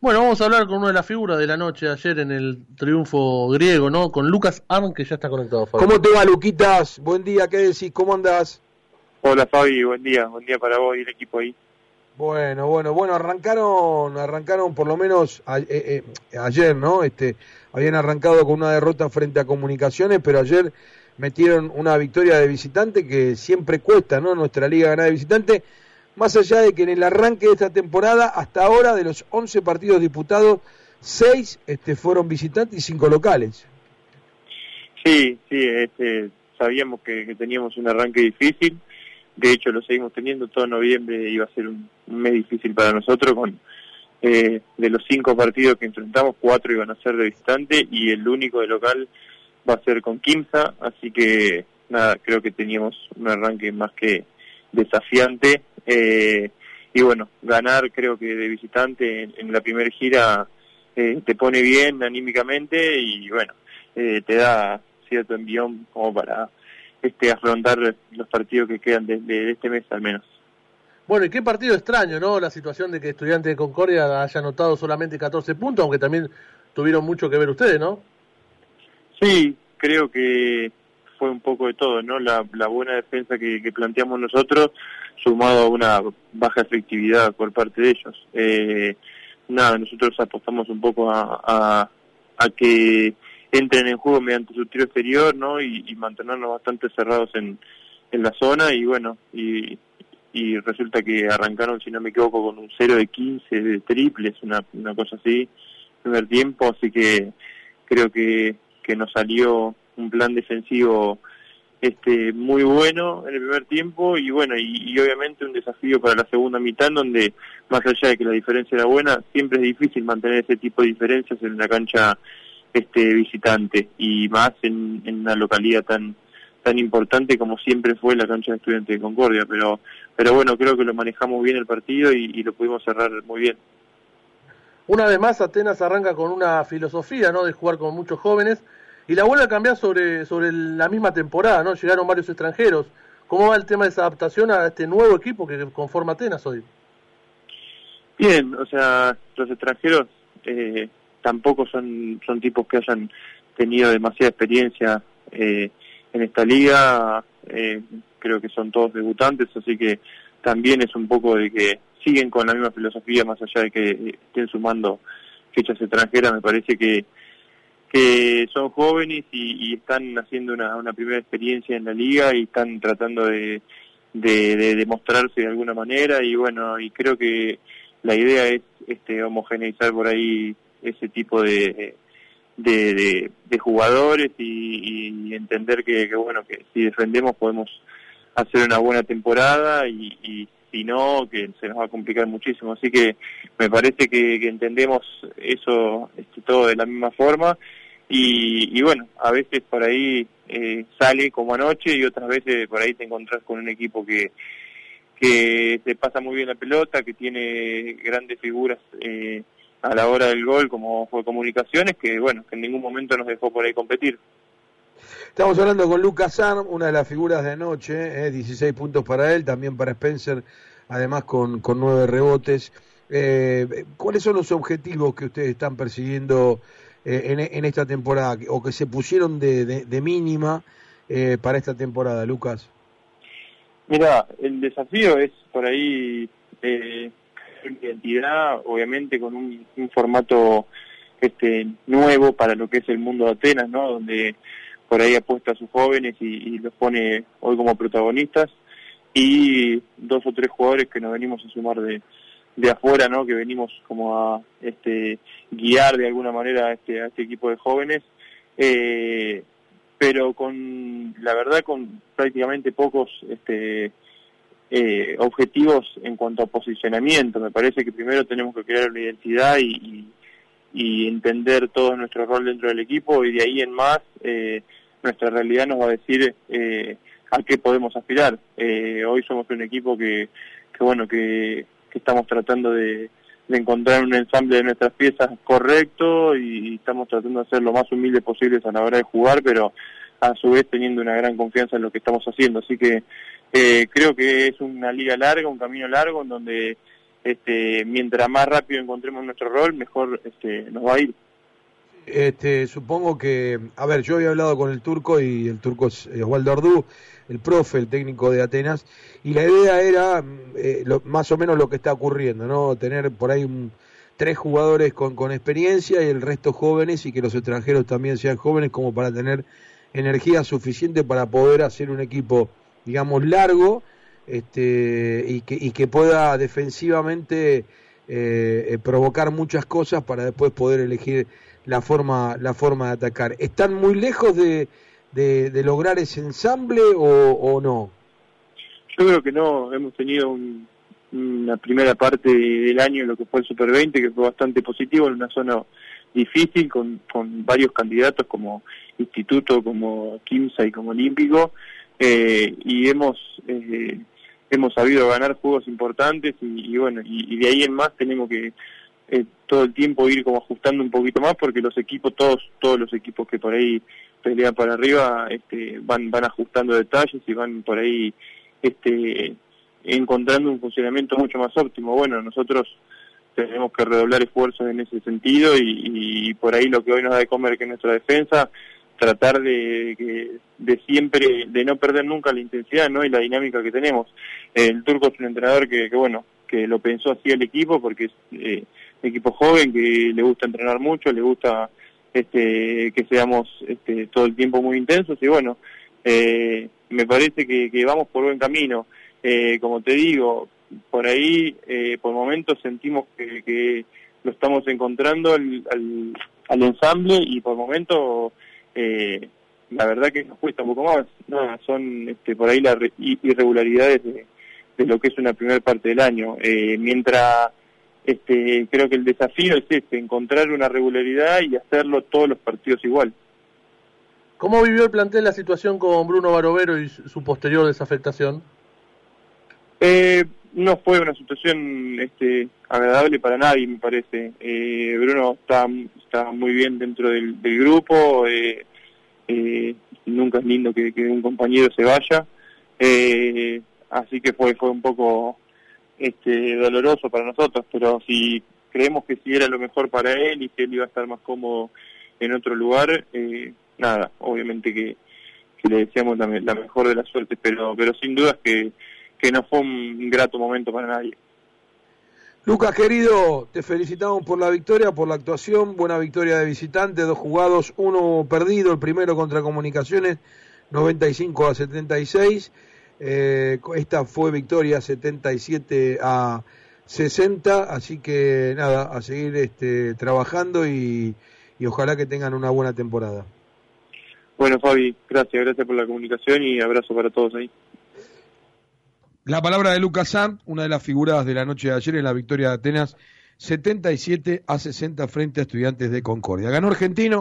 Bueno, vamos a hablar con una de las figuras de la noche ayer en el triunfo griego, ¿no? Con Lucas Arn, que ya está conectado. Fabi. ¿Cómo te va, Luquitas? Buen día, ¿qué decís? ¿Cómo andas? Hola, Fabi, buen día. Buen día para vos y el equipo ahí. Bueno, bueno, bueno, arrancaron, arrancaron por lo menos eh, eh, ayer, ¿no? Este, habían arrancado con una derrota frente a Comunicaciones, pero ayer metieron una victoria de visitante que siempre cuesta, ¿no? Nuestra liga ganar de visitante más allá de que en el arranque de esta temporada, hasta ahora, de los 11 partidos disputados, 6 este, fueron visitantes y 5 locales. Sí, sí, este, sabíamos que, teníamos un arranque difícil, de hecho lo seguimos teniendo, todo noviembre iba a ser un, mes difícil para nosotros, con eh, de los 5 partidos que enfrentamos, 4 iban a ser de visitante y el único de local va a ser con Kimsa, así que nada, creo que teníamos un arranque más que desafiante eh, y bueno, ganar creo que de visitante en, la primera gira eh, te pone bien anímicamente y bueno, eh, te da cierto envión como para este afrontar los partidos que quedan desde este mes al menos. Bueno, y qué partido extraño, ¿no? La situación de que Estudiante de Concordia haya anotado solamente 14 puntos, aunque también tuvieron mucho que ver ustedes, ¿no? Sí, creo que fue un poco de todo, ¿no? La, buena defensa que, planteamos nosotros, sumado a una baja efectividad por parte de ellos. Eh, nada, nosotros apostamos un poco a, a, que entren en juego mediante su tiro exterior, ¿no? Y, mantenernos bastante cerrados en, en la zona y bueno, y, y resulta que arrancaron, si no me equivoco, con un 0 de 15 de triples, una, una cosa así, primer tiempo, así que creo que, que nos salió un plan defensivo este muy bueno en el primer tiempo y bueno y, obviamente un desafío para la segunda mitad donde más allá de que la diferencia era buena siempre es difícil mantener ese tipo de diferencias en una cancha este visitante y más en, una localidad tan tan importante como siempre fue la cancha de Estudiantes de Concordia. Pero pero bueno creo que lo manejamos bien el partido y, lo pudimos cerrar muy bien. Una vez más Atenas arranca con una filosofía no de jugar con muchos jóvenes y la vuelve a cambiar sobre, sobre la misma temporada, ¿no? Llegaron varios extranjeros. ¿Cómo va el tema de esa adaptación a este nuevo equipo que conforma Atenas hoy? Bien, o sea, los extranjeros eh, tampoco son, son tipos que hayan tenido demasiada experiencia eh, en esta liga, eh, creo que son todos debutantes, así que también es un poco de que siguen con la misma filosofía, más allá de que estén sumando fechas extranjeras, me parece que que son jóvenes y, están haciendo una, una, primera experiencia en la liga y están tratando de, de, demostrarse de alguna manera y bueno, y creo que la idea es este homogeneizar por ahí ese tipo de, de, de, jugadores y, entender que, que, bueno, que si defendemos podemos hacer una buena temporada y, y si no, que se nos va a complicar muchísimo. Así que me parece que, entendemos eso este, todo de la misma forma y, bueno, a veces por ahí eh, sale como anoche y otras veces por ahí te encontrás con un equipo que, que se pasa muy bien la pelota, que tiene grandes figuras eh, a la hora del gol como fue Comunicaciones, que bueno, que en ningún momento nos dejó por ahí competir. Estamos hablando con Lucas Arm, una de las figuras de anoche, eh, 16 puntos para él, también para Spencer, además con, con nueve rebotes. Eh, ¿Cuáles son los objetivos que ustedes están persiguiendo eh, en, esta temporada o que se pusieron de, de, mínima eh, para esta temporada, Lucas? Mira, el desafío es por ahí eh, identidad, obviamente con un, formato este nuevo para lo que es el mundo de Atenas, ¿no? Donde por ahí apuesta a sus jóvenes y, los pone hoy como protagonistas y dos o tres jugadores que nos venimos a sumar de, de afuera, ¿no? Que venimos como a este guiar de alguna manera a este, a este equipo de jóvenes, eh, pero con la verdad con prácticamente pocos este eh, objetivos en cuanto a posicionamiento. Me parece que primero tenemos que crear una identidad y, y, entender todo nuestro rol dentro del equipo y de ahí en más eh, nuestra realidad nos va a decir eh, a qué podemos aspirar. Eh, hoy somos un equipo que, que bueno que que estamos tratando de, encontrar un ensamble de nuestras piezas correcto y, estamos tratando de ser lo más humilde posible a la hora de jugar, pero a su vez teniendo una gran confianza en lo que estamos haciendo. Así que eh, creo que es una liga larga, un camino largo, en donde este, mientras más rápido encontremos nuestro rol, mejor este, nos va a ir. Este, supongo que, a ver, yo había hablado con el turco y el turco es Osvaldo Ardú, el profe, el técnico de Atenas, y la idea era eh, más o menos lo que está ocurriendo, ¿no? Tener por ahí tres jugadores con, con experiencia y el resto jóvenes y que los extranjeros también sean jóvenes como para tener energía suficiente para poder hacer un equipo, digamos, largo este, y, que, y que pueda defensivamente eh, eh, provocar muchas cosas para después poder elegir la forma, la forma de atacar. ¿Están muy lejos de, de, lograr ese ensamble o, o, no? Yo creo que no, hemos tenido una primera parte del año lo que fue el Super 20 que fue bastante positivo en una zona difícil con, con varios candidatos como Instituto, como Kimsa y como Olímpico eh, y hemos eh, hemos sabido ganar juegos importantes y, bueno y, de ahí en más tenemos que eh, todo el tiempo ir como ajustando un poquito más porque los equipos todos todos los equipos que por ahí pelean para arriba este, van van ajustando detalles y van por ahí este encontrando un funcionamiento mucho más óptimo. Bueno nosotros tenemos que redoblar esfuerzos en ese sentido y, por ahí lo que hoy nos da de comer que nuestra defensa tratar de, de siempre, de no perder nunca la intensidad ¿no? y la dinámica que tenemos. El turco es un entrenador que, que bueno, que lo pensó así el equipo porque es eh, un equipo joven que le gusta entrenar mucho, le gusta este que seamos este, todo el tiempo muy intensos y bueno, eh, me parece que, que vamos por buen camino. Eh, como te digo, por ahí eh, por momentos sentimos que, que lo estamos encontrando al, al, al ensamble y por momentos eh, la verdad que nos cuesta un poco más. No, son este, por ahí las irregularidades de, lo que es una primera parte del año. Eh, mientras este, creo que el desafío es este, encontrar una regularidad y hacerlo todos los partidos igual. ¿Cómo vivió el plantel la situación con Bruno Barovero y su posterior desafectación? Eh, no fue una situación este, agradable para nadie, me parece. Eh, Bruno está, está muy bien dentro del, del grupo, eh, eh, nunca es lindo que, un compañero se vaya, eh, así que fue, fue un poco este, doloroso para nosotros, pero si creemos que si era lo mejor para él y que él iba a estar más cómodo en otro lugar, eh, nada, obviamente que, le deseamos la, la mejor de las suertes, pero, pero sin dudas que que no fue un grato momento para nadie. Lucas, querido, te felicitamos por la victoria, por la actuación, buena victoria de visitante, dos jugados, uno perdido, el primero contra Comunicaciones, 95 a 76, eh, esta fue victoria 77 a 60, así que nada, a seguir este, trabajando y, y ojalá que tengan una buena temporada. Bueno, Fabi, gracias, gracias por la comunicación y abrazo para todos ahí. La palabra de Lucas Sant, una de las figuras de la noche de ayer en la victoria de Atenas, 77 a 60 frente a estudiantes de Concordia. Ganó Argentino.